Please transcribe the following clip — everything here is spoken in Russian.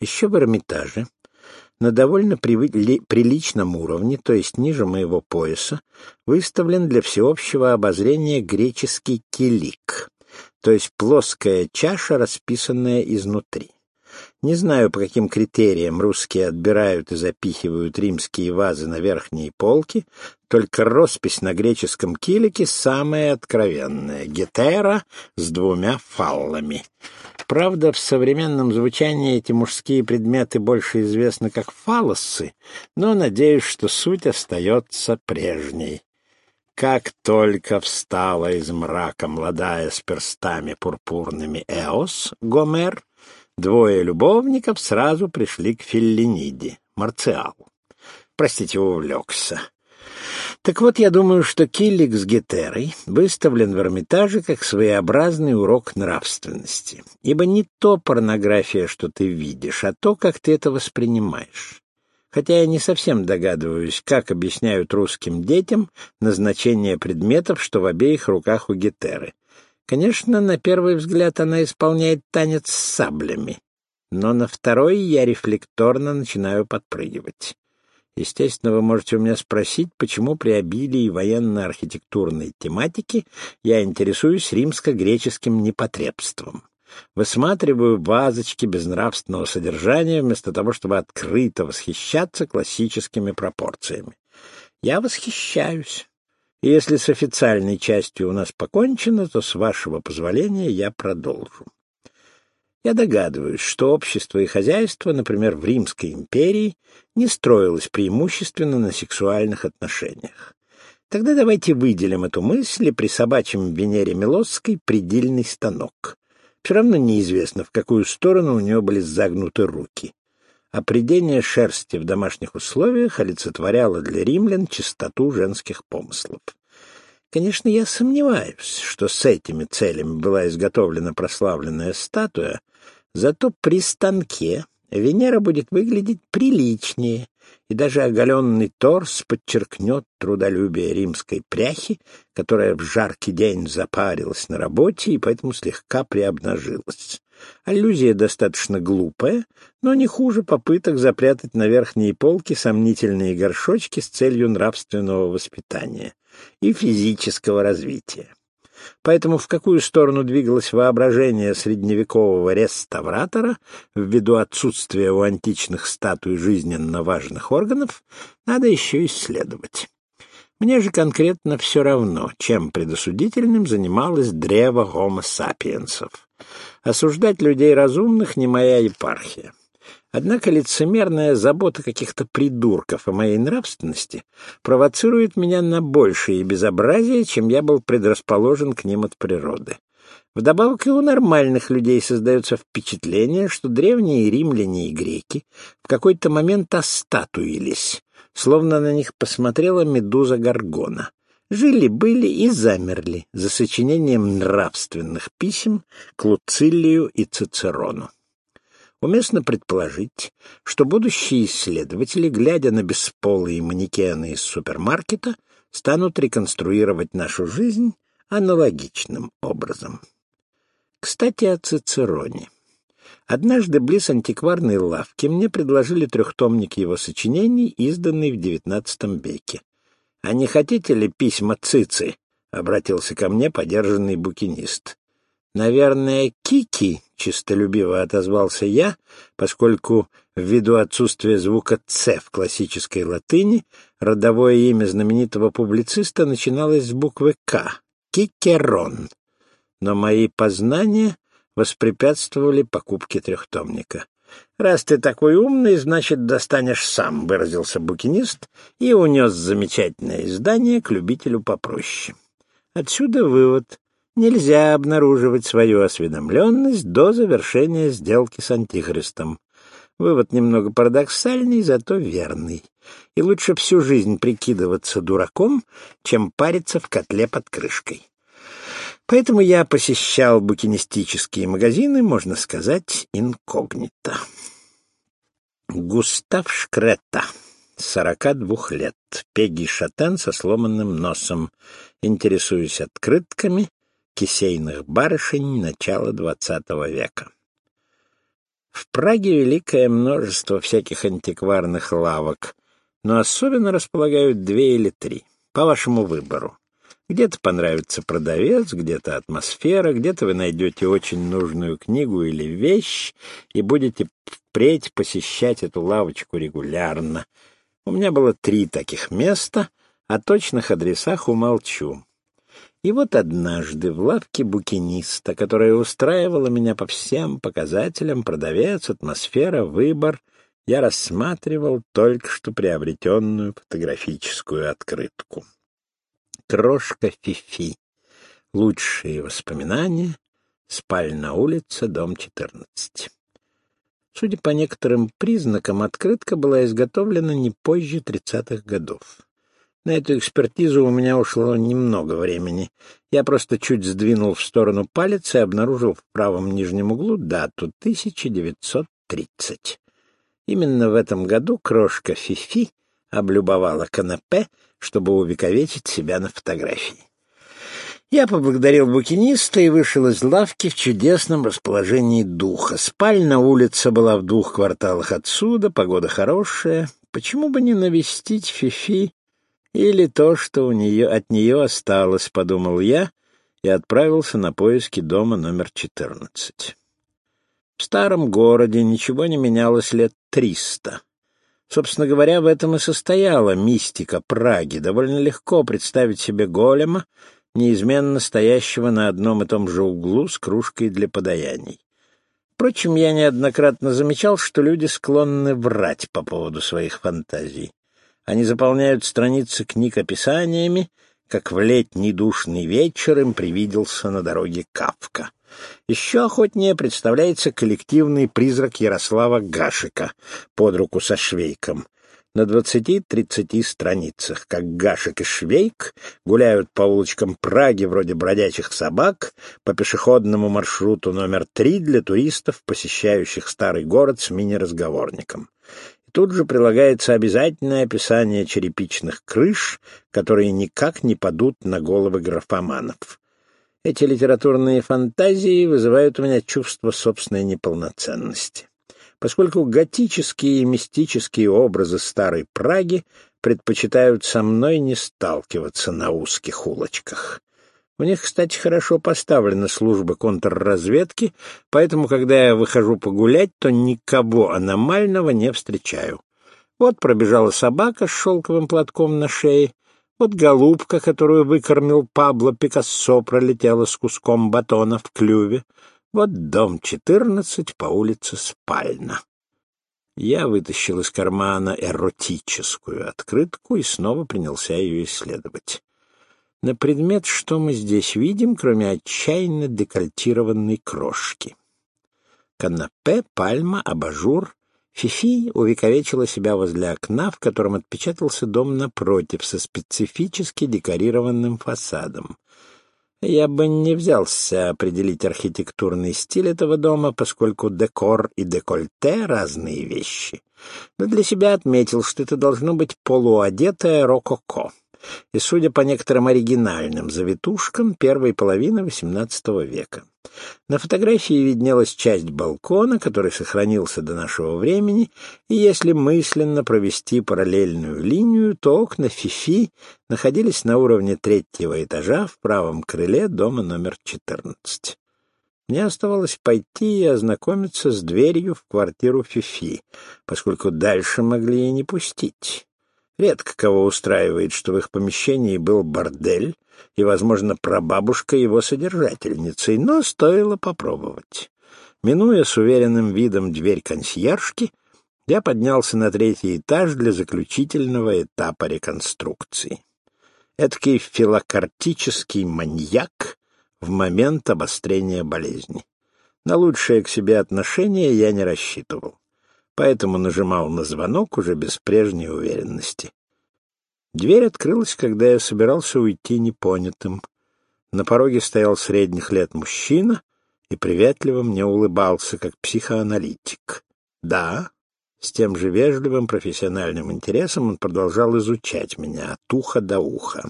Еще в Эрмитаже на довольно приличном уровне, то есть ниже моего пояса, выставлен для всеобщего обозрения греческий килик, то есть плоская чаша, расписанная изнутри. Не знаю, по каким критериям русские отбирают и запихивают римские вазы на верхние полки, только роспись на греческом килике самая откровенная — гетера с двумя фаллами. Правда, в современном звучании эти мужские предметы больше известны как фалосы, но надеюсь, что суть остается прежней. Как только встала из мрака молодая с перстами пурпурными Эос, Гомер, двое любовников сразу пришли к Феллиниде, Марциалу. Простите, увлекся. Так вот, я думаю, что Киллик с Гетерой выставлен в Эрмитаже как своеобразный урок нравственности. Ибо не то порнография, что ты видишь, а то, как ты это воспринимаешь. Хотя я не совсем догадываюсь, как объясняют русским детям назначение предметов, что в обеих руках у Гетеры. Конечно, на первый взгляд она исполняет танец с саблями, но на второй я рефлекторно начинаю подпрыгивать. Естественно, вы можете у меня спросить, почему при обилии военно-архитектурной тематики я интересуюсь римско-греческим непотребством. Высматриваю вазочки безнравственного содержания вместо того, чтобы открыто восхищаться классическими пропорциями. Я восхищаюсь. И если с официальной частью у нас покончено, то, с вашего позволения, я продолжу. Я догадываюсь, что общество и хозяйство, например, в Римской империи, не строилось преимущественно на сексуальных отношениях. Тогда давайте выделим эту мысль и присобачим Венере Милосской предельный станок. Все равно неизвестно, в какую сторону у нее были загнуты руки. Придение шерсти в домашних условиях олицетворяло для римлян чистоту женских помыслов. Конечно, я сомневаюсь, что с этими целями была изготовлена прославленная статуя, Зато при станке Венера будет выглядеть приличнее, и даже оголенный торс подчеркнет трудолюбие римской пряхи, которая в жаркий день запарилась на работе и поэтому слегка приобнажилась. Аллюзия достаточно глупая, но не хуже попыток запрятать на верхние полки сомнительные горшочки с целью нравственного воспитания и физического развития. Поэтому в какую сторону двигалось воображение средневекового реставратора ввиду отсутствия у античных статуй жизненно важных органов, надо еще исследовать. Мне же конкретно все равно, чем предосудительным занималось древо гомо сапиенсов. Осуждать людей разумных не моя епархия. Однако лицемерная забота каких-то придурков о моей нравственности провоцирует меня на большее безобразие, чем я был предрасположен к ним от природы. Вдобавок и у нормальных людей создается впечатление, что древние римляне и греки в какой-то момент остатуились, словно на них посмотрела медуза Гаргона. Жили-были и замерли за сочинением нравственных писем к Луцилию и Цицерону. Уместно предположить, что будущие исследователи, глядя на бесполые манекены из супермаркета, станут реконструировать нашу жизнь аналогичным образом. Кстати, о Цицероне. Однажды близ антикварной лавки мне предложили трехтомник его сочинений, изданный в XIX веке. «А не хотите ли письма Цицы?» — обратился ко мне подержанный букинист. «Наверное, Кики», — чистолюбиво отозвался я, поскольку ввиду отсутствия звука «ц» в классической латыни родовое имя знаменитого публициста начиналось с буквы «К» — Кикерон. Но мои познания воспрепятствовали покупке трехтомника. «Раз ты такой умный, значит, достанешь сам», — выразился букинист и унес замечательное издание к любителю попроще. Отсюда вывод. Нельзя обнаруживать свою осведомленность до завершения сделки с Антихристом. Вывод немного парадоксальный, зато верный. И лучше всю жизнь прикидываться дураком, чем париться в котле под крышкой. Поэтому я посещал букинистические магазины, можно сказать, инкогнито. Густав Шкретта, сорока двух лет, Пегги Шатен со сломанным носом, интересуюсь открытками, кисейных барышень начала XX века. В Праге великое множество всяких антикварных лавок, но особенно располагают две или три, по вашему выбору. Где-то понравится продавец, где-то атмосфера, где-то вы найдете очень нужную книгу или вещь и будете впредь посещать эту лавочку регулярно. У меня было три таких места, о точных адресах умолчу. И вот однажды в лавке букиниста, которая устраивала меня по всем показателям, продавец, атмосфера, выбор, я рассматривал только что приобретенную фотографическую открытку. Крошка Фифи. Лучшие воспоминания. Спальня улица, дом 14. Судя по некоторым признакам, открытка была изготовлена не позже 30-х годов. На эту экспертизу у меня ушло немного времени. Я просто чуть сдвинул в сторону палец и обнаружил в правом нижнем углу дату 1930. Именно в этом году крошка Фифи облюбовала канапе, чтобы увековечить себя на фотографии. Я поблагодарил букиниста и вышел из лавки в чудесном расположении духа. Спальня улица была в двух кварталах отсюда, погода хорошая. Почему бы не навестить Фифи или то, что у нее от нее осталось, подумал я и отправился на поиски дома номер 14. В старом городе ничего не менялось лет триста. Собственно говоря, в этом и состояла мистика Праги. Довольно легко представить себе голема, неизменно стоящего на одном и том же углу с кружкой для подаяний. Впрочем, я неоднократно замечал, что люди склонны врать по поводу своих фантазий. Они заполняют страницы книг описаниями, как в летний душный вечер им привиделся на дороге Кавка. Еще охотнее представляется коллективный призрак Ярослава Гашика под руку со Швейком. На двадцати-тридцати страницах, как Гашек и Швейк гуляют по улочкам Праги вроде бродячих собак по пешеходному маршруту номер три для туристов, посещающих старый город с мини-разговорником. Тут же прилагается обязательное описание черепичных крыш, которые никак не падут на головы графоманов. Эти литературные фантазии вызывают у меня чувство собственной неполноценности. Поскольку готические и мистические образы старой Праги предпочитают со мной не сталкиваться на узких улочках. У них, кстати, хорошо поставлена служба контрразведки, поэтому, когда я выхожу погулять, то никого аномального не встречаю. Вот пробежала собака с шелковым платком на шее, вот голубка, которую выкормил Пабло Пикассо, пролетела с куском батона в клюве. Вот дом четырнадцать по улице Спальна. Я вытащил из кармана эротическую открытку и снова принялся ее исследовать. На предмет, что мы здесь видим, кроме отчаянно декольтированной крошки. Канапе, пальма, абажур, Фифи увековечила себя возле окна, в котором отпечатался дом напротив, со специфически декорированным фасадом. Я бы не взялся определить архитектурный стиль этого дома, поскольку декор и декольте — разные вещи. Но для себя отметил, что это должно быть полуодетое рококо и, судя по некоторым оригинальным завитушкам, первой половины XVIII века. На фотографии виднелась часть балкона, который сохранился до нашего времени, и если мысленно провести параллельную линию, то окна Фифи находились на уровне третьего этажа в правом крыле дома номер 14. Мне оставалось пойти и ознакомиться с дверью в квартиру Фифи, поскольку дальше могли и не пустить. Редко кого устраивает, что в их помещении был бордель, и, возможно, прабабушка его содержательницей, но стоило попробовать. Минуя с уверенным видом дверь консьержки, я поднялся на третий этаж для заключительного этапа реконструкции. Эдакий филокартический маньяк в момент обострения болезни. На лучшее к себе отношение я не рассчитывал поэтому нажимал на звонок уже без прежней уверенности. Дверь открылась, когда я собирался уйти непонятым. На пороге стоял средних лет мужчина и приветливо мне улыбался, как психоаналитик. Да, с тем же вежливым профессиональным интересом он продолжал изучать меня от уха до уха.